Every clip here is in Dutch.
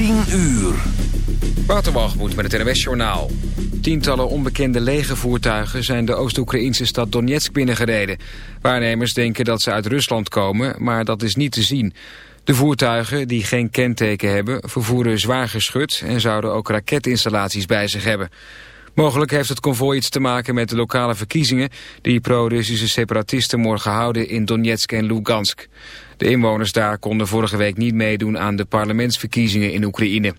10 uur. Waterwalgemoed met het NWS-journaal. Tientallen onbekende legervoertuigen zijn de Oost-Oekraïnse stad Donetsk binnengereden. Waarnemers denken dat ze uit Rusland komen, maar dat is niet te zien. De voertuigen, die geen kenteken hebben, vervoeren zwaar geschut... en zouden ook raketinstallaties bij zich hebben. Mogelijk heeft het konvooi iets te maken met de lokale verkiezingen... die pro-Russische separatisten morgen houden in Donetsk en Lugansk. De inwoners daar konden vorige week niet meedoen aan de parlementsverkiezingen in Oekraïne.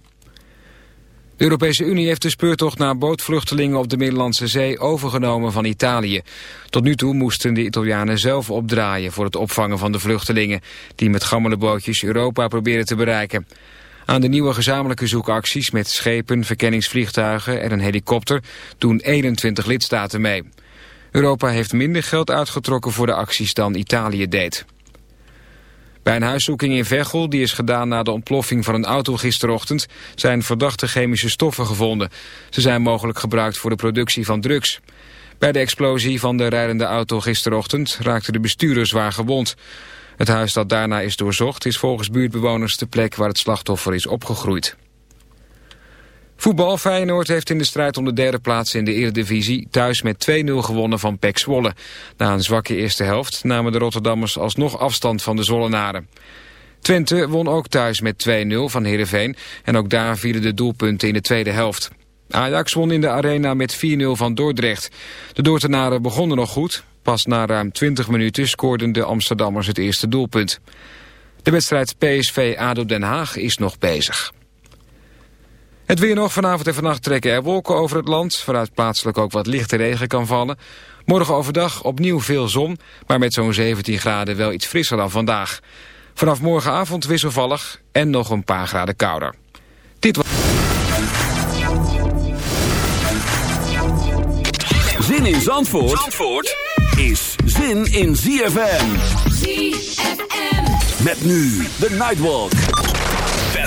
De Europese Unie heeft de speurtocht naar bootvluchtelingen op de Middellandse Zee overgenomen van Italië. Tot nu toe moesten de Italianen zelf opdraaien voor het opvangen van de vluchtelingen, die met gammele bootjes Europa proberen te bereiken. Aan de nieuwe gezamenlijke zoekacties met schepen, verkenningsvliegtuigen en een helikopter doen 21 lidstaten mee. Europa heeft minder geld uitgetrokken voor de acties dan Italië deed. Bij een huiszoeking in Veghel, die is gedaan na de ontploffing van een auto gisterochtend, zijn verdachte chemische stoffen gevonden. Ze zijn mogelijk gebruikt voor de productie van drugs. Bij de explosie van de rijdende auto gisterochtend raakte de bestuurder zwaar gewond. Het huis dat daarna is doorzocht is volgens buurtbewoners de plek waar het slachtoffer is opgegroeid. Voetbal Feyenoord heeft in de strijd om de derde plaats in de Eredivisie thuis met 2-0 gewonnen van PEC Zwolle. Na een zwakke eerste helft namen de Rotterdammers alsnog afstand van de Zwollenaren. Twente won ook thuis met 2-0 van Heerenveen en ook daar vielen de doelpunten in de tweede helft. Ajax won in de arena met 4-0 van Dordrecht. De Dordtenaren begonnen nog goed. Pas na ruim 20 minuten scoorden de Amsterdammers het eerste doelpunt. De wedstrijd PSV-ADO Den Haag is nog bezig. Het weer nog. Vanavond en vannacht trekken er wolken over het land... waaruit plaatselijk ook wat lichte regen kan vallen. Morgen overdag opnieuw veel zon... maar met zo'n 17 graden wel iets frisser dan vandaag. Vanaf morgenavond wisselvallig en nog een paar graden kouder. Dit was... Zin in Zandvoort, Zandvoort is zin in ZFM. ZFM. Met nu de Nightwalk.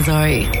Malzo.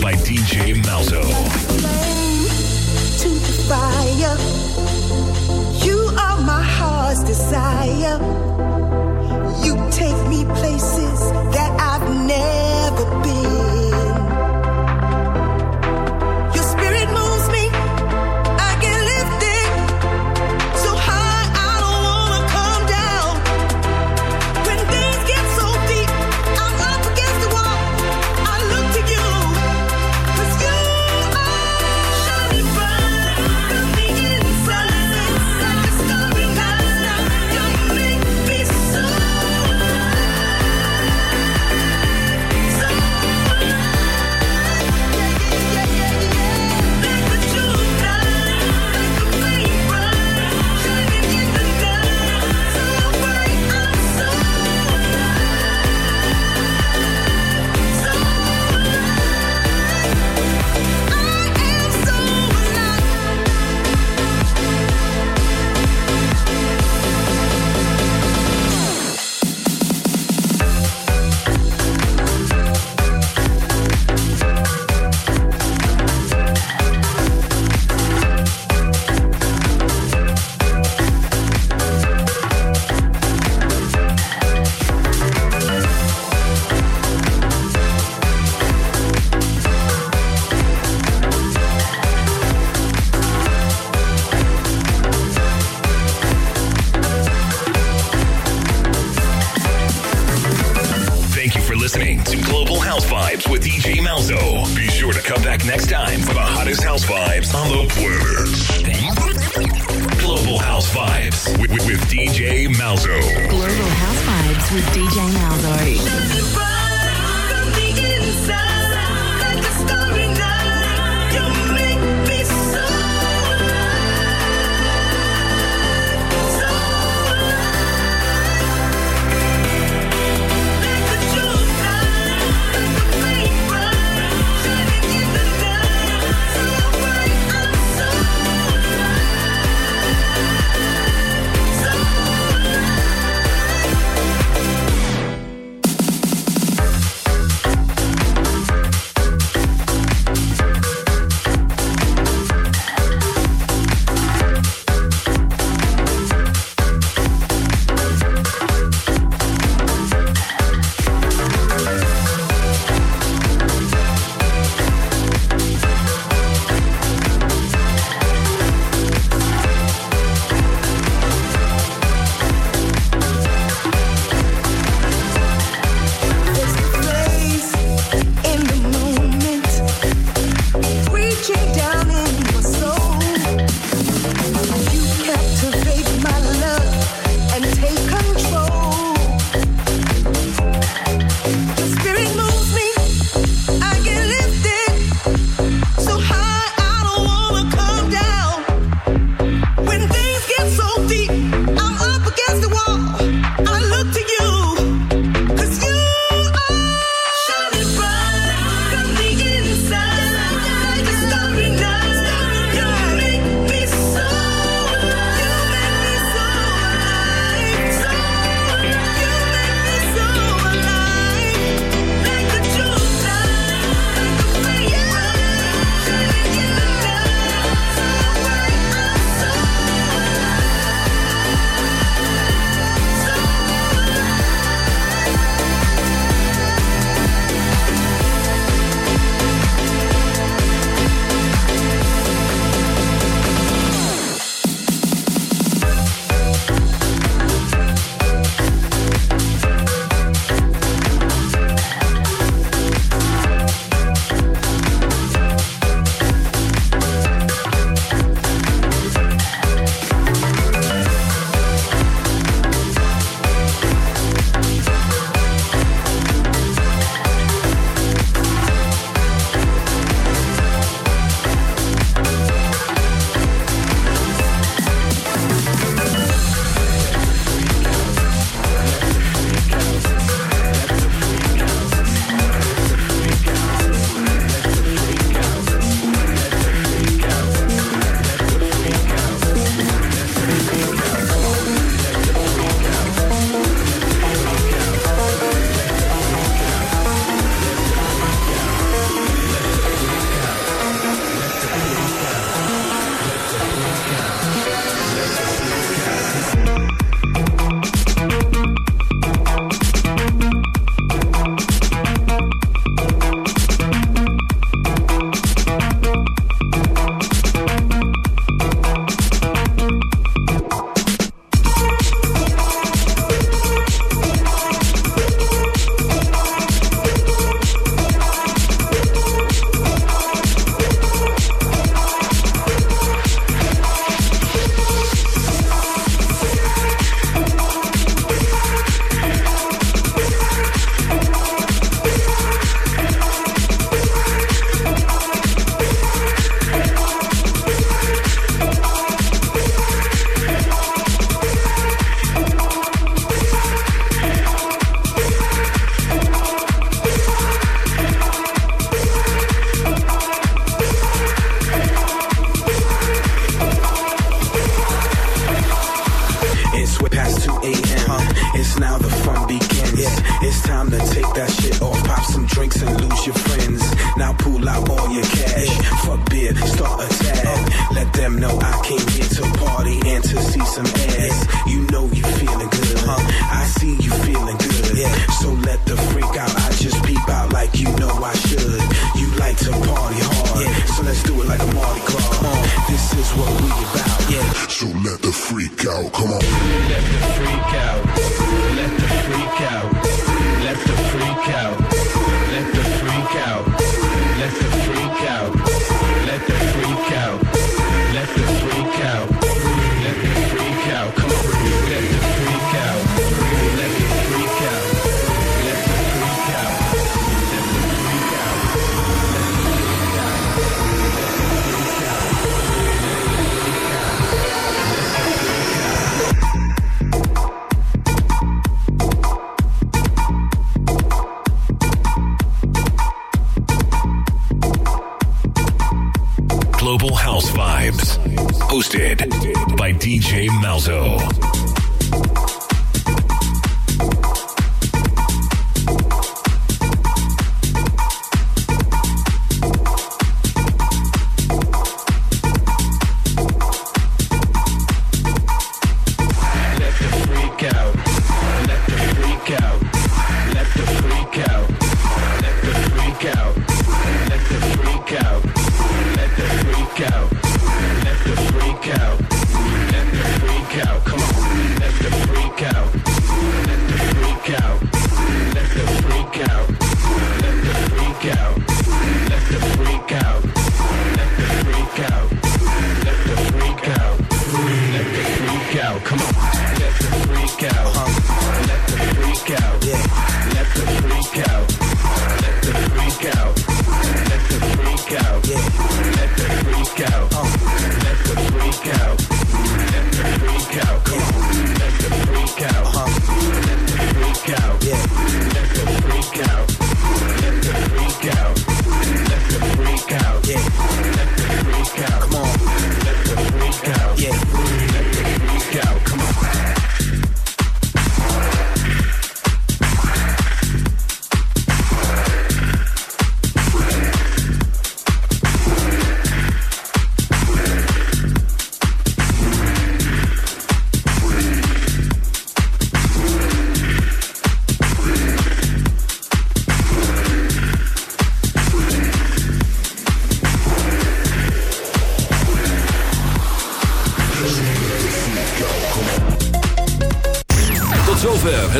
by DJ Malzo. DJ Malzo. Global House Vibes with DJ Malzo.